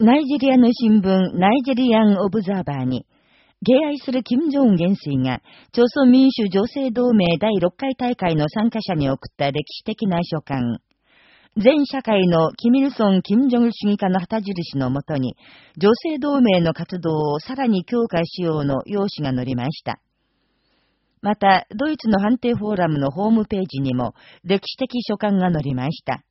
ナイジェリアの新聞、ナイジェリアン・オブザーバーに、敬愛する金正恩元帥が、朝鮮民主女性同盟第6回大会の参加者に送った歴史的な書簡、全社会のキミルソン・キム・ジョン主義家の旗印のもとに、女性同盟の活動をさらに強化しようの用紙が載りました。また、ドイツの判定フォーラムのホームページにも歴史的書簡が載りました。